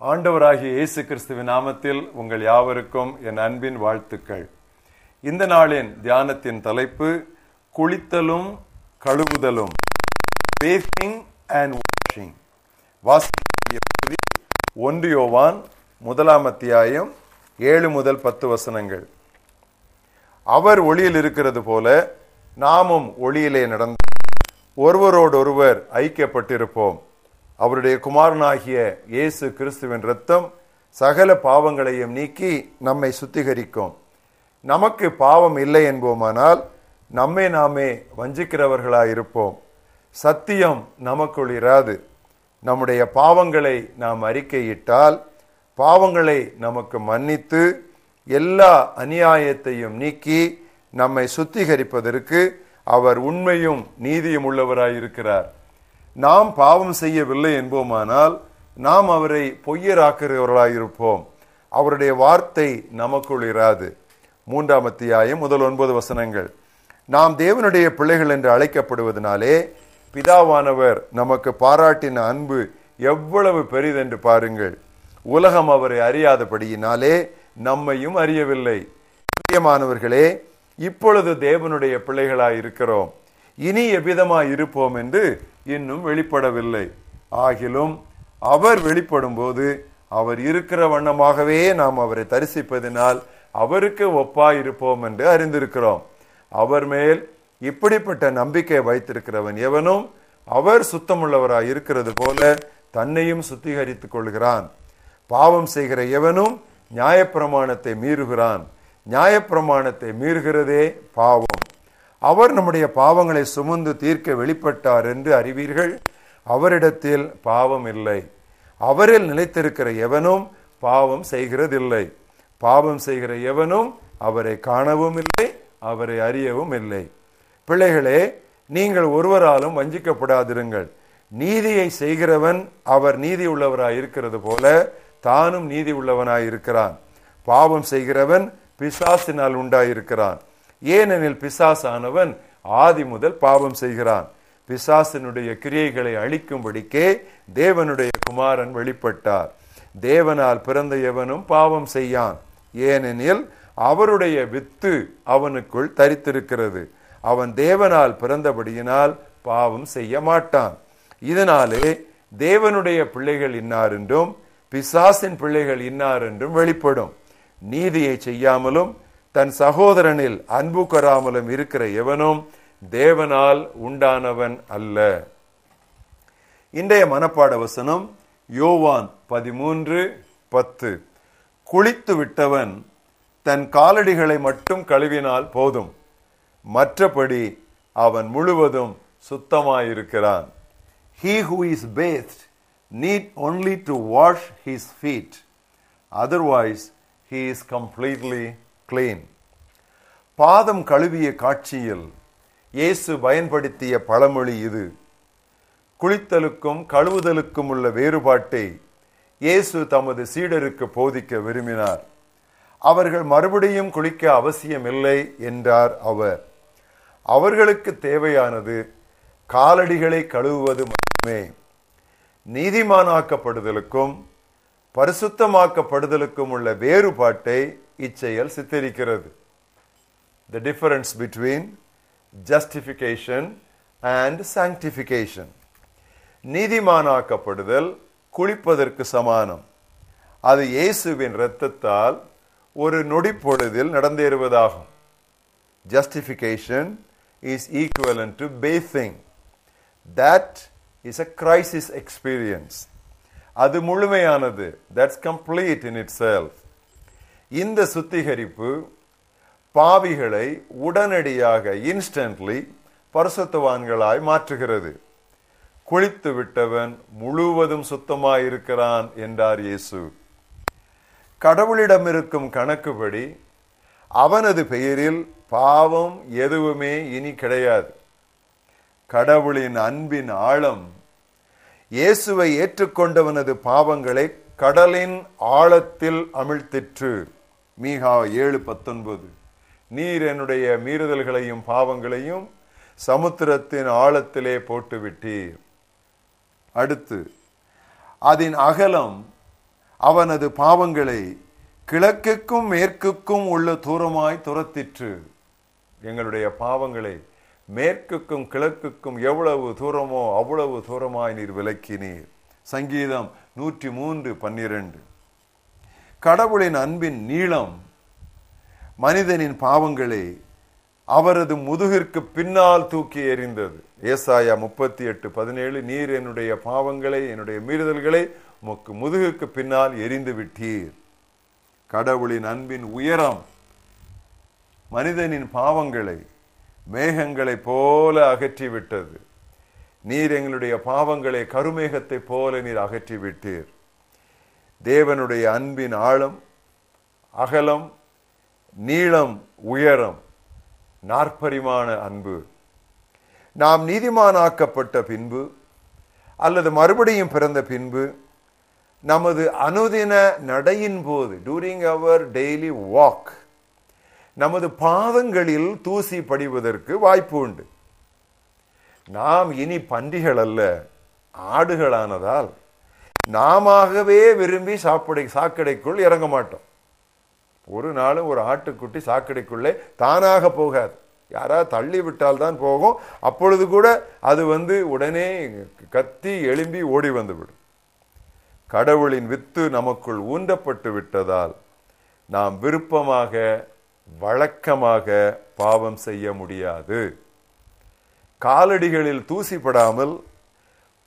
ஆண்டவராகிய இயேசு கிறிஸ்துவின் நாமத்தில் உங்கள் யாவருக்கும் என் அன்பின் வாழ்த்துக்கள். இந்த நாளின் தியானத்தின் தலைப்பு குளித்தலும் கழுவுதலும் பேசிங் அண்ட் வாஷிங் வாசிக்க ஒன்று யோவான் முதலாம் அத்தியாயம் ஏழு முதல் பத்து வசனங்கள். அவர் ஒளியில் இருக்கிறது போல நாமும் ஒளியிலே நடந்து ஒருவரோடொருவர் ஐக்கியப்பட்டிருப்போம். அவருடைய குமாரனாகிய இயேசு கிறிஸ்துவின் ரத்தம் சகல பாவங்களையும் நீக்கி நம்மை சுத்திகரிக்கும். நமக்கு பாவம் இல்லை என்போமானால் நம்மை நாமே வஞ்சிக்கிறவர்களாயிருப்போம். சத்தியம் நமக்குள் இராது. நம்முடைய பாவங்களை நாம் அறிக்கையிட்டால் பாவங்களை நமக்கு மன்னித்து எல்லா அநியாயத்தையும் நீக்கி நம்மை சுத்திகரிப்பதற்கு அவர் உண்மையும் நீதியும் உள்ளவராயிருக்கிறார். நாம் பாவம் செய்யவில்லை என்போமானால் நாம் அவரை பொய்யராக்குகிறவர்களாயிருப்போம். அவருடைய வார்த்தை நமக்குள் இராது. மூன்றாம் அத்தியாயம் முதல் ஒன்பது வசனங்கள். நாம் தேவனுடைய பிள்ளைகள் என்று அழைக்கப்படுவதனாலே பிதாவானவர் நமக்கு பாராட்டின அன்பு எவ்வளவு பெரிதென்று பாருங்கள். உலகம் அவரை அறியாதபடியினாலே நம்மையும் அறியவில்லை. பிரியமானவர்களே இப்பொழுது தேவனுடைய பிள்ளைகளாய் இருக்கிறோம் இனி எவ்விதமாய் இருப்போம் என்று இன்னும் வெளிப்படவில்லை. ஆகிலும் அவர் வெளிப்படும் போது அவர் இருக்கிற வண்ணமாகவே நாம் அவரை தரிசிப்பதினால் அவருக்கு ஒப்பாய் இருப்போம் என்று அறிந்திருக்கிறோம். அவர் மேல் இப்படிப்பட்ட நம்பிக்கை வைத்திருக்கிறவன் எவனும் அவர் சுத்தமுள்ளவராய் இருக்கிறது போல தன்னையும் சுத்திகரித்துக் கொள்கிறான். பாவம் செய்கிற எவனும் நியாயப்பிரமாணத்தை மீறுகிறான். நியாயப்பிரமாணத்தை மீறுகிறதே பாவம். அவர் நம்முடைய பாவங்களை சுமந்து தீர்க்க வெளிப்பட்டார் என்று அறிவீர்கள். அவரிடத்தில் பாவம் இல்லை. அவரில் நிலைத்திருக்கிற எவனும் பாவம் செய்கிறதில்லை. பாவம் செய்கிற எவனும் அவரை காணவும் இல்லை அவரை அறியவும் இல்லை. பிள்ளைகளே நீங்கள் ஒருவராலும் வஞ்சிக்கப்படாதிருங்கள். நீதியை செய்கிறவன் அவர் நீதி உள்ளவராய் இருக்கிறது போல தானும் நீதி உள்ளவனாய் இருக்கிறான். பாவம் செய்கிறவன் பிசாசினால் உண்டாயிருக்கிறான். ஏனெனில் பிசாசானவன் ஆதி முதல் பாவம் செய்கிறான். பிசாசினுடைய கிரியைகளை அழிக்கும்படிக்கே தேவனுடைய குமாரன் வெளிப்பட்டார். தேவனால் பிறந்த எவனும் பாவம் செய்யான். ஏனெனில் அவருடைய வித்து அவனுக்குள் தரித்திருக்கிறது. அவன் தேவனால் பிறந்தபடியினால் பாவம் செய்ய மாட்டான். இதனாலே தேவனுடைய பிள்ளைகள் இன்னார் என்றும் பிசாசின் பிள்ளைகள் இன்னார் என்றும் வெளிப்படும். நீதியை செய்யாமலும் தன் சகோதரனில் அன்பு கொராமலும் இருக்கிற எவனும் தேவனால் உண்டானவன் அல்ல. இன்றைய மனப்பாட வசனம் யோவான் பதிமூன்று பத்து. குளித்து விட்டவன் தன் காலடிகளை மட்டும் கழுவினால் போதும். மற்றபடி அவன் முழுவதும் சுத்தமாயிருக்கிறான். He who is bathed need only to wash his feet otherwise he is completely clean பாதம் கழுவிய காட்சியில் இயேசு பயன்படுத்திய பழமொழி இது. குளித்தலுக்கும் கழுவுதலுக்கும் உள்ள வேறுபாட்டை இயேசு தமது சீடருக்கு போதிக்க விரும்பினார். அவர்கள் மறுபடியும் குளிக்க அவசியமில்லை என்றார் அவர். அவர்களுக்கு தேவையானது காலடிகளை கழுவுவது மட்டுமே. நீதிமானாக்கப்படுதலுக்கும் பரிசுத்தமாக்கப்படுதலுக்கும் உள்ள வேறுபாட்டை இச்செயல் சித்தரிக்கிறது the difference between justification and sanctification நீதிமானாக்கப்படுதல் குளிப்பதற்கு சமானம் அது இயேசுவின் இரத்தத்தால் ஒரு நொடி பொழுதில் நடந்தேறுவதாகும் justification is equivalent to bathing that is a crisis experience அது முழுமையானது that's complete in itself இந்த சுத்திகரிப்பு பாவிகளை உடனடியாக இன்ஸ்டன்ட்லி பரிசுத்தவான்களாய் மாற்றுகிறது. குளித்து விட்டவன் முழுவதும் சுத்தமாயிருக்கிறான் என்றார் இயேசு. கடவுளிடம் இருக்கும் கணக்குப்படி அவனது பெயரில் பாவம் எதுவுமே இனி கிடையாது. கடவுளின் அன்பின் ஆழம் இயேசுவை ஏற்றுக்கொண்டவனது பாவங்களை கடலின் ஆழத்தில் அமிழ்த்திற்று. மீகா ஏழு பத்தொன்பது. நீர் என்னுடைய மீறுதல்களையும் பாவங்களையும் சமுத்திரத்தின் ஆழத்திலே போட்டுவிட்டீர். அடுத்து அதன் அகலம் அவனது பாவங்களை கிழக்குக்கும் மேற்குக்கும் உள்ள தூரமாய் துரத்திற்று. எங்களுடைய பாவங்களை மேற்குக்கும் கிழக்குக்கும் எவ்வளவு தூரமோ அவ்வளவு தூரமாய் நீர் விலக்கினீர் சங்கீதம் நூற்றி மூன்று பன்னிரண்டு. கடவுளின் அன்பின் நீளம் மனிதனின் பாவங்களை அவரது முதுகிற்கு பின்னால் தூக்கி எறிந்தது. ஏசாயா முப்பத்தி எட்டு பதினேழு நீர் என்னுடைய பாவங்களை என்னுடைய மீறுதல்களை உமக்கு முதுகுக்கு பின்னால் எரிந்து விட்டீர். கடவுளின் அன்பின் உயரம் மனிதனின் பாவங்களை மேகங்களைப் போல அகற்றி விட்டது நீர் எங்களுடைய பாவங்களை கருமேகத்தை போல நீர் அகற்றி விட்டீர் தேவனுடைய அன்பின் ஆழம் அகலம் நீளம் உயரம் நாற்பரிமான அன்பு. நாம் நீதிமானாக்கப்பட்ட பின்பு அல்லது மறுபடியும் பிறந்த பின்பு நமது அனுதின நடையின் போது டூரிங் அவர் டெய்லி வாக் நமது பாதங்களில் தூசி படிவதற்கு வாய்ப்பு உண்டு. நாம் இனி பன்றிகள் அல்ல ஆடுகளானதால் நாமவே விரும்பி சாப்பிடை சாக்கடைக்குள் இறங்க மாட்டோம். ஒரு நாளும் ஒரு ஆட்டுக்குட்டி சாக்கடைக்குள்ளே தானாக போகாது. யாராவது தள்ளி விட்டால் தான் போகும். அப்பொழுது கூட அது வந்து உடனே கத்தி எழும்பி ஓடி வந்துவிடும் கடவுளின் வித்து நமக்குள் ஊன்றப்பட்டு விட்டதால் நாம் விருப்பமாக வழக்கமாக பாவம் செய்ய முடியாது. காலடிகளில் தூசிப்படாமல்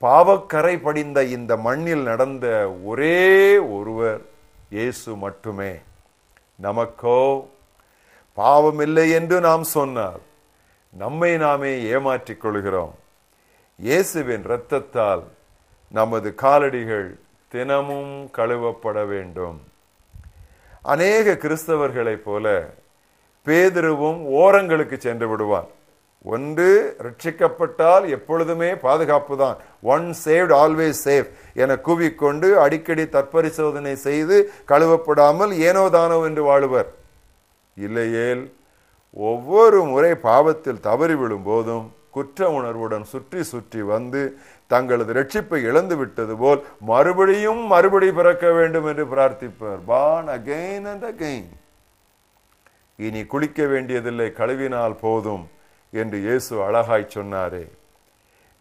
பாவக்கரை படிந்த இந்த மண்ணில் நடந்த ஒரே ஒருவர் இயேசு மட்டுமே. நமக்கோ பாவமில்லை என்று நாம் சொன்னால் நம்மை நாமே ஏமாற்றிக் கொள்கிறோம். இயேசுவின் இரத்தத்தால் நமது காலடிகள் தினமும் கழுவப்பட வேண்டும். அநேக கிறிஸ்தவர்களைப் போல பேதுருவும் ஓரங்களுக்கு சென்று விடுவார் ஒன்று ரட்சிக்கப்பட்டால் எப்பொழுதுமே பாதுகாப்பு தான் ஒன் சேவ்ட் ஆல்வேஸ் சேஃப் என கூவிக்கொண்டு அடிக்கடி தற்பரிசோதனை செய்து கழுவப்படாமல் ஏனோ தானோ என்று வாழுவர். இல்லையேல் ஒவ்வொரு முறை பாவத்தில் தவறி விழும்போதும் குற்ற உணர்வுடன் சுற்றி சுற்றி வந்து தங்களது ரட்சிப்பை இழந்து விட்டது போல் மறுபடியும் மறுபடி பிறக்க வேண்டும் என்று பிரார்த்திப்பார். பான் அகைன் அண்ட் அகைன் இனி குளிக்க வேண்டியதில்லை கழுவினால் போதும். என்று இயேசு அழகாய் சொன்னாரே.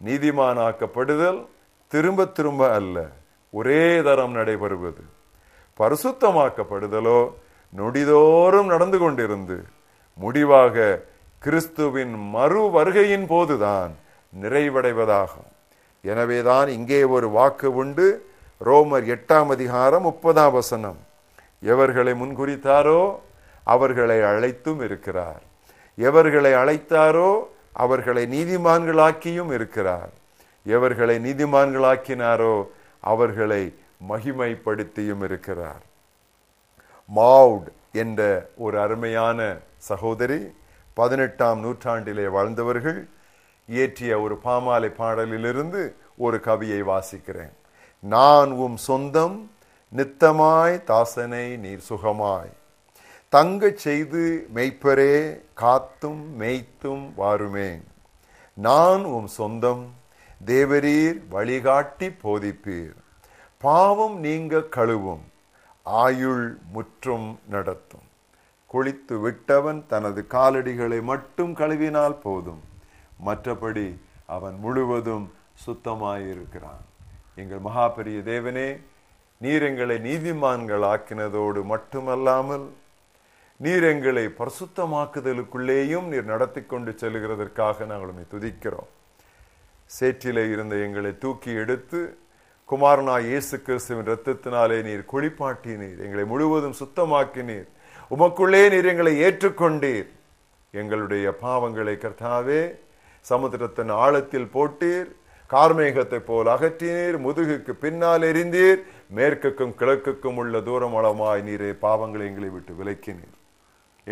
நீதிமானாக்கப்படுதல் திரும்ப திரும்ப அல்ல ஒரே தரம் நடைபெறுவது. பரிசுத்தமாக்கப்படுதலோ நொடிதோறும் நடந்து கொண்டிருந்து முடிவாக கிறிஸ்துவின் மறு வருகையின் போதுதான் நிறைவடைவதாகும். எனவேதான் இங்கே ஒரு வாக்கு உண்டு. ரோமர் எட்டாம் அதிகாரம் முப்பதாம் வசனம். எவர்களை முன்குறித்தாரோ அவர்களை அழைத்தும் இருக்கிறார். எவர்களை அழைத்தாரோ அவர்களை நீதிமான்களாக்கியும் இருக்கிறார். எவர்களை நீதிமான்களாக்கினாரோ அவர்களை மகிமைப்படுத்தியும் இருக்கிறார். மாவுட் என்ற ஒரு அருமையான சகோதரி பதினெட்டாம் நூற்றாண்டிலே வாழ்ந்தவர்கள் இயற்றிய ஒரு பாமாலை பாடலிலிருந்து ஒரு கவியை வாசிக்கிறேன். நான் உம் சொந்தம் நித்தமாய் தாசனை நீர் சுகமாய். தங்கச் செய்து மெய்ப்பரே காத்தும் மெய்த்தும் வாருமே நான் உம் சொந்தம் தேவரீர் வழிகாட்டி போதிப்பீர். பாவம் நீங்க கழுவும் ஆயுள் முற்றும் நடத்தும். குளித்து விட்டவன் தனது காலடிகளை மட்டும் கழுவினால் போதும். மற்றபடி அவன் முழுவதும் சுத்தமாயிருக்கிறான். எங்கள் மகாபெரிய தேவனே நீர் எங்களை நீதிமான்கள் ஆக்கினதோடு மட்டுமல்லாமல் நீர் எங்களை பரிசுத்தமாக்குதலுக்குள்ளேயும் நீர் நடத்தி கொண்டு செல்கிறதற்காக நாங்கள் உண்மை துதிக்கிறோம். சேற்றிலே இருந்த எங்களை தூக்கி எடுத்து குமாரனா இயேசு கிறிஸ்துவின் ரத்தத்தினாலே நீர் குளிப்பாட்டினீர் எங்களை முழுவதும் சுத்தமாக்கினீர் உமக்குள்ளே நீர் எங்களை ஏற்றுக்கொண்டீர். எங்களுடைய பாவங்களை கர்த்தாவே சமுத்திரத்தின் ஆழத்தில் போட்டீர். கார்மேகத்தை போல் அகற்றினீர். முதுகுக்கு பின்னால் எரிந்தீர். மேற்குக்கும் கிழக்குக்கும் உள்ள தூரமளமாய் நீரே பாவங்களை எங்களை விட்டு விலக்கினீர்.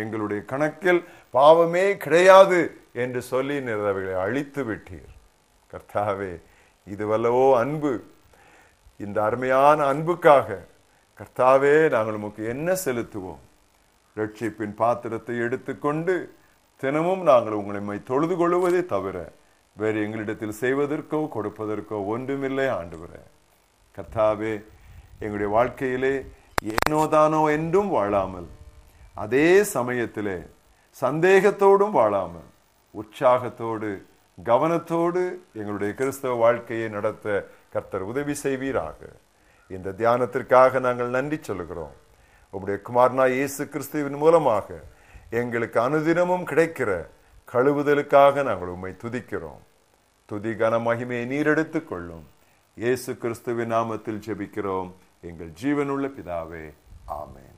எங்களுடைய கணக்கில் பாவமே கிடையாது என்று சொல்லி நீர் அழித்து விட்டீர். கர்த்தாவே இதுவல்லவோ அன்பு. இந்த அருமையான அன்புக்காக கர்த்தாவே நாங்கள் உமக்கு என்ன செலுத்துவோம்? ரட்சிப்பின் பாத்திரத்தை எடுத்துக்கொண்டு தினமும் நாங்கள் உங்களை தொழுது கொள்வதே தவிர வேறு எங்களிடத்தில் செய்வதற்கோ கொடுப்பதற்கோ ஒன்றுமில்லை ஆண்டுவர. கர்த்தாவே எங்களுடைய வாழ்க்கையிலே ஏனோதானோ என்றும் வாழாமல் அதே சமயத்திலே சந்தேகத்தோடும் வாழாம உற்சாகத்தோடு கவனத்தோடு எங்களுடைய கிறிஸ்தவ வாழ்க்கையை நடத்த கர்த்தர் உதவி செய்வீராக. இந்த தியானத்திற்காக நாங்கள் நன்றி சொல்லுகிறோம். உங்களுடைய குமாரனா இயேசு கிறிஸ்துவின் மூலமாக எங்களுக்கு அனுதினமும் கிடைக்கிற கழுவுதலுக்காக நாங்கள் உம்மை துதிக்கிறோம். துதி கன மகிமையை நீரெடுத்து கொள்ளும். இயேசு கிறிஸ்துவின் நாமத்தில் ஜெபிக்கிறோம். எங்கள் ஜீவனுள்ள பிதாவே ஆமேன்.